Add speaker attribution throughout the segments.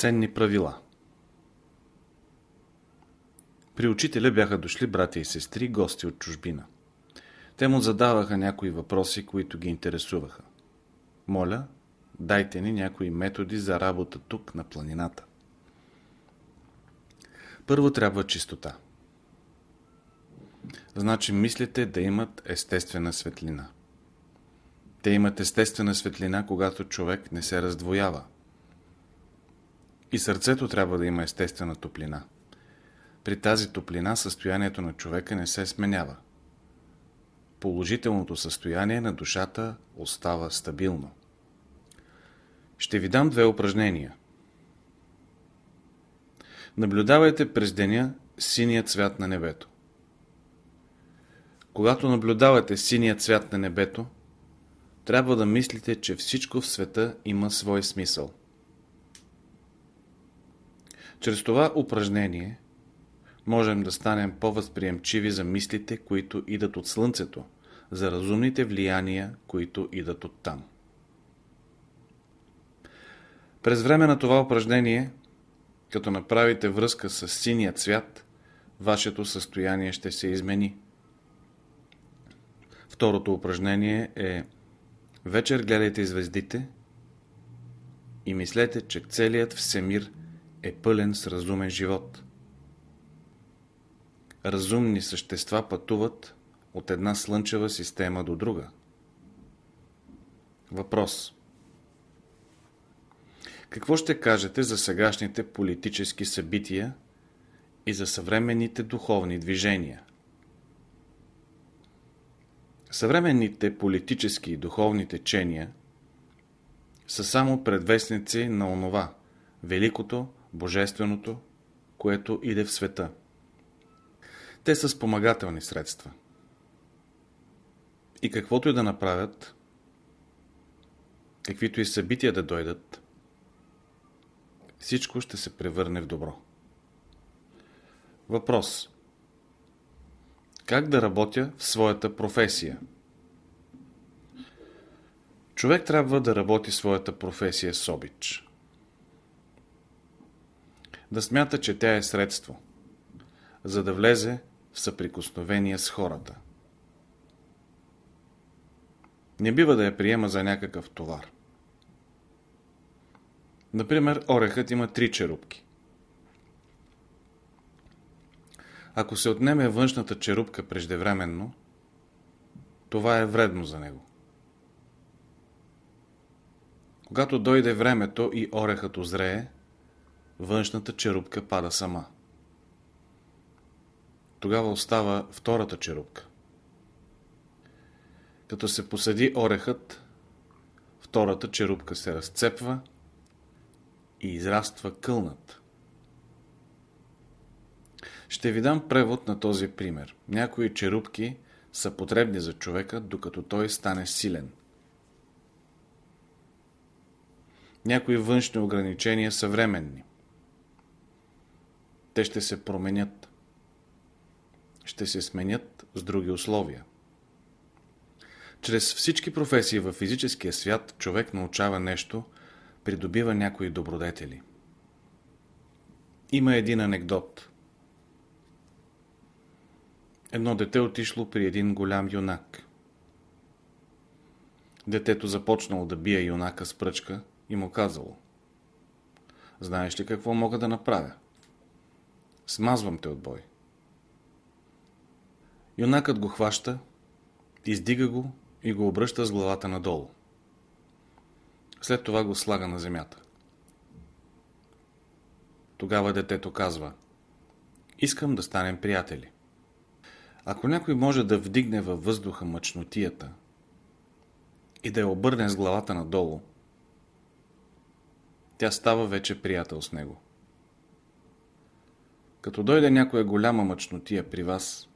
Speaker 1: Ценни правила При учителя бяха дошли братя и сестри, гости от чужбина. Те му задаваха някои въпроси, които ги интересуваха. Моля, дайте ни някои методи за работа тук, на планината. Първо трябва чистота. Значи мислите да имат естествена светлина. Те имат естествена светлина, когато човек не се раздвоява. И сърцето трябва да има естествена топлина. При тази топлина състоянието на човека не се сменява. Положителното състояние на душата остава стабилно. Ще ви дам две упражнения. Наблюдавайте през деня синия цвят на небето. Когато наблюдавате синия цвят на небето, трябва да мислите, че всичко в света има свой смисъл. Чрез това упражнение можем да станем по-възприемчиви за мислите, които идат от Слънцето, за разумните влияния, които идат от там. През време на това упражнение, като направите връзка с синия цвят, вашето състояние ще се измени. Второто упражнение е Вечер гледайте звездите и мислете, че целият всемир е пълен с разумен живот. Разумни същества пътуват от една слънчева система до друга. Въпрос Какво ще кажете за сегашните политически събития и за съвременните духовни движения? Съвременните политически и духовни течения са само предвестници на онова, великото, божественото, което иде в света. Те са спомагателни средства. И каквото и да направят, каквито и събития да дойдат, всичко ще се превърне в добро. Въпрос – как да работя в своята професия? Човек трябва да работи своята професия с обич. Да смята, че тя е средство, за да влезе в съприкосновение с хората. Не бива да я приема за някакъв товар. Например, орехът има три черупки. Ако се отнеме външната черупка преждевременно, това е вредно за него. Когато дойде времето и орехът озрее, външната черупка пада сама. Тогава остава втората черупка. Като се посади орехът, втората черупка се разцепва и израства кълнат. Ще ви дам превод на този пример. Някои черупки са потребни за човека, докато той стане силен. Някои външни ограничения са временни. Те ще се променят. Ще се сменят с други условия. Чрез всички професии в физическия свят човек научава нещо, придобива някои добродетели. Има един анекдот – Едно дете отишло при един голям юнак. Детето започнало да бие юнака с пръчка и му казало Знаеш ли какво мога да направя? Смазвам те от бой. Юнакът го хваща, издига го и го обръща с главата надолу. След това го слага на земята. Тогава детето казва Искам да станем приятели. Ако някой може да вдигне във въздуха мъчнотията и да я обърне с главата надолу, тя става вече приятел с него. Като дойде някоя голяма мъчнотия при вас,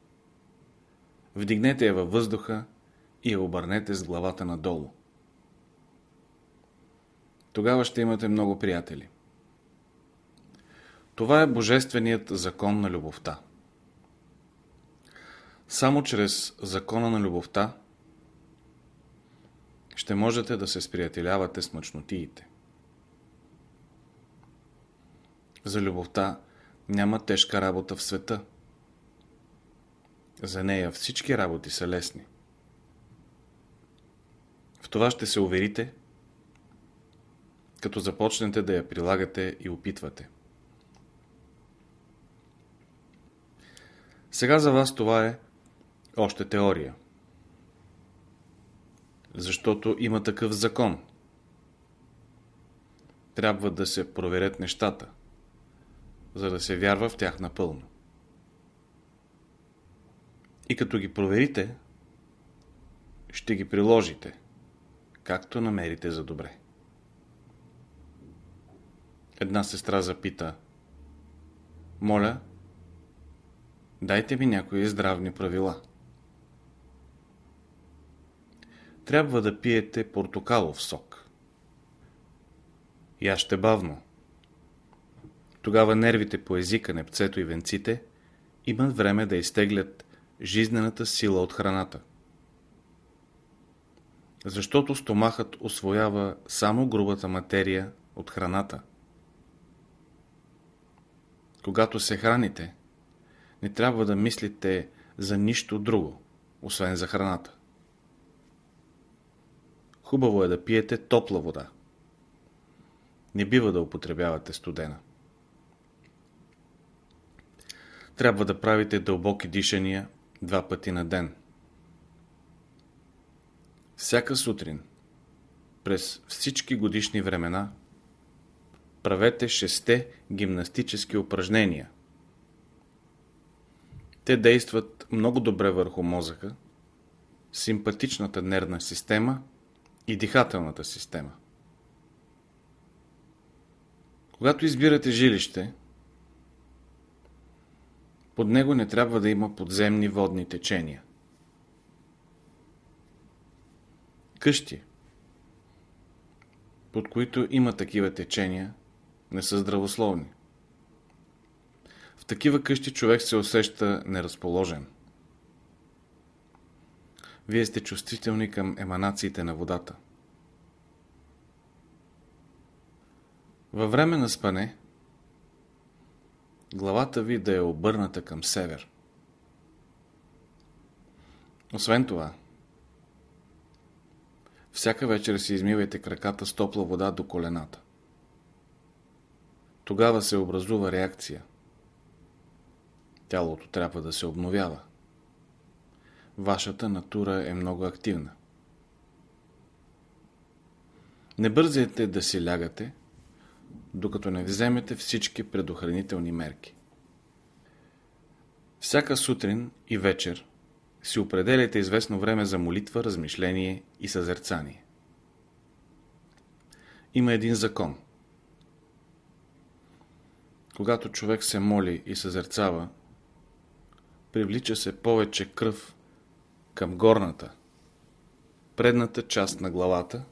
Speaker 1: вдигнете я във въздуха и я обърнете с главата надолу. Тогава ще имате много приятели. Това е божественият закон на любовта. Само чрез закона на любовта ще можете да се сприятелявате с мъчнотиите. За любовта няма тежка работа в света. За нея всички работи са лесни. В това ще се уверите, като започнете да я прилагате и опитвате. Сега за вас това е още теория. Защото има такъв закон. Трябва да се проверят нещата, за да се вярва в тях напълно. И като ги проверите, ще ги приложите, както намерите за добре. Една сестра запита Моля, дайте ми някои здравни правила. Трябва да пиете портокалов сок. Яще бавно. Тогава нервите по езика, непцето и венците имат време да изтеглят жизнената сила от храната. Защото стомахът освоява само грубата материя от храната. Когато се храните, не трябва да мислите за нищо друго, освен за храната. Хубаво е да пиете топла вода. Не бива да употребявате студена. Трябва да правите дълбоки дишания два пъти на ден. Всяка сутрин, през всички годишни времена, правете шесте гимнастически упражнения. Те действат много добре върху мозъка, симпатичната нервна система и дихателната система. Когато избирате жилище, под него не трябва да има подземни водни течения. Къщи, под които има такива течения, не са здравословни. В такива къщи човек се усеща неразположен. Вие сте чувствителни към еманациите на водата. Във време на спане, главата ви да е обърната към север. Освен това, всяка вечер си измивайте краката с топла вода до колената. Тогава се образува реакция. Тялото трябва да се обновява. Вашата натура е много активна. Не бързайте да си лягате, докато не вземете всички предохранителни мерки. Всяка сутрин и вечер си определяйте известно време за молитва, размишление и съзерцание. Има един закон. Когато човек се моли и съзерцава, привлича се повече кръв към горната, предната част на главата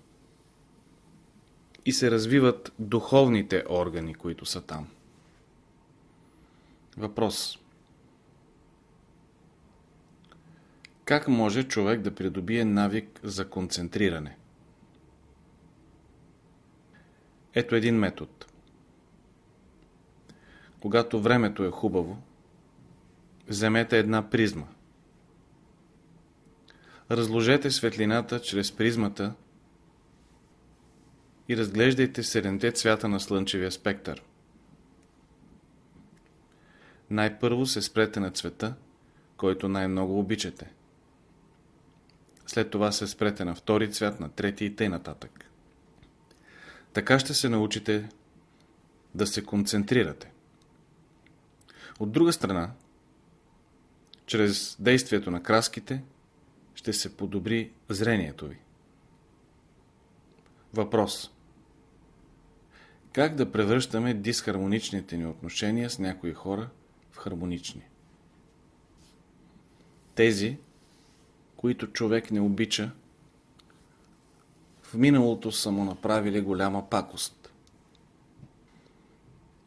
Speaker 1: и се развиват духовните органи, които са там. Въпрос. Как може човек да придобие навик за концентриране? Ето един метод. Когато времето е хубаво, вземете една призма. Разложете светлината чрез призмата и разглеждайте седемте цвята на слънчевия спектър. Най-първо се спрете на цвета, който най-много обичате. След това се спрете на втори цвят, на трети и тъй нататък. Така ще се научите да се концентрирате. От друга страна, чрез действието на краските, ще се подобри зрението ви. Въпрос. Как да превръщаме дисхармоничните ни отношения с някои хора в хармонични? Тези, които човек не обича, в миналото са му направили голяма пакост.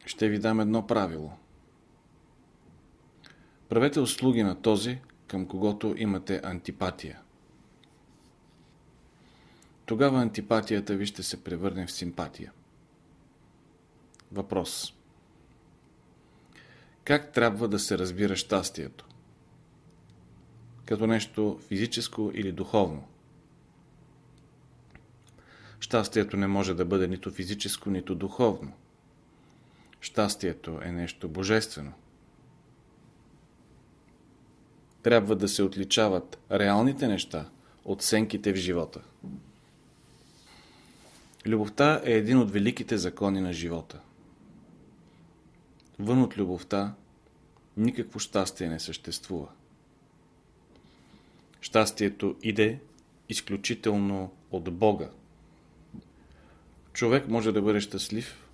Speaker 1: Ще ви дам едно правило. Правете услуги на този, към когото имате антипатия. Тогава антипатията ви ще се превърне в симпатия. Въпрос. Как трябва да се разбира щастието? Като нещо физическо или духовно. Щастието не може да бъде нито физическо, нито духовно. Щастието е нещо божествено. Трябва да се отличават реалните неща от сенките в живота. Любовта е един от великите закони на живота. Вън от любовта никакво щастие не съществува. Щастието иде изключително от Бога. Човек може да бъде щастлив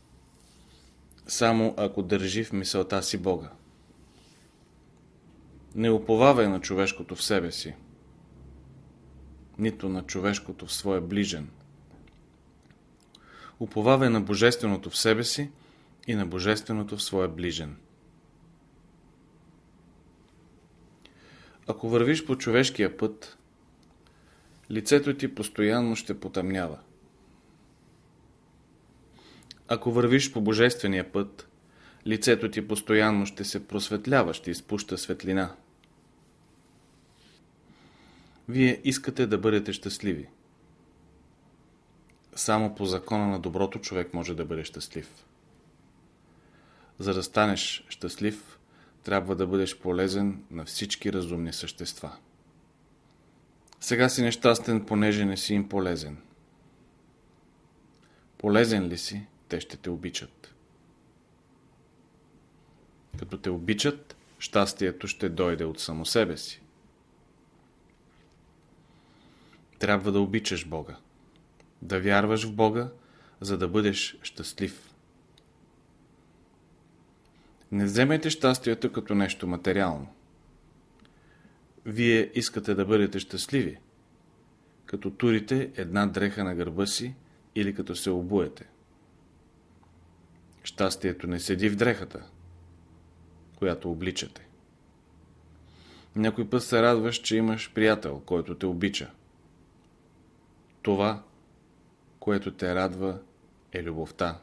Speaker 1: само ако държи в мисълта си Бога. Не уповавай на човешкото в себе си, нито на човешкото в своя ближен. Уповавай на Божественото в себе си и на Божественото в своя ближен. Ако вървиш по човешкия път, лицето ти постоянно ще потъмнява. Ако вървиш по божествения път, лицето ти постоянно ще се просветлява, ще изпуща светлина. Вие искате да бъдете щастливи. Само по закона на доброто човек може да бъде щастлив. За да станеш щастлив, трябва да бъдеш полезен на всички разумни същества. Сега си нещастен, понеже не си им полезен. Полезен ли си, те ще те обичат. Като те обичат, щастието ще дойде от само себе си. Трябва да обичаш Бога. Да вярваш в Бога, за да бъдеш щастлив. Не вземайте щастието като нещо материално. Вие искате да бъдете щастливи, като турите една дреха на гърба си или като се обуете. Щастието не седи в дрехата, която обличате. Някой път се радваш, че имаш приятел, който те обича. Това, което те радва, е любовта.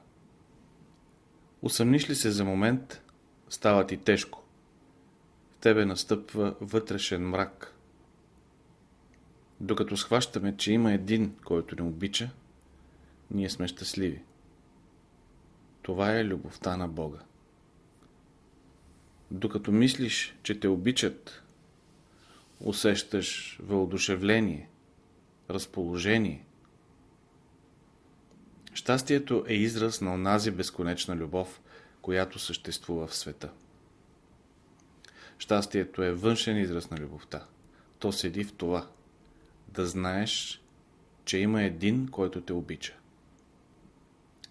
Speaker 1: Усъмниш ли се за момент, става ти тежко. В тебе настъпва вътрешен мрак. Докато схващаме, че има един, който ни обича, ние сме щастливи. Това е любовта на Бога. Докато мислиш, че те обичат, усещаш въодушевление, разположение. Щастието е израз на онази безконечна любов, която съществува в света. Щастието е външен израз на любовта. То седи в това. Да знаеш, че има един, който те обича.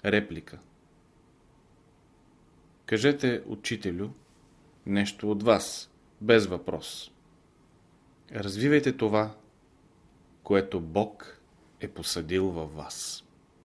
Speaker 1: Реплика Кажете, учителю, нещо от вас, без въпрос. Развивайте това, което Бог е посадил във вас.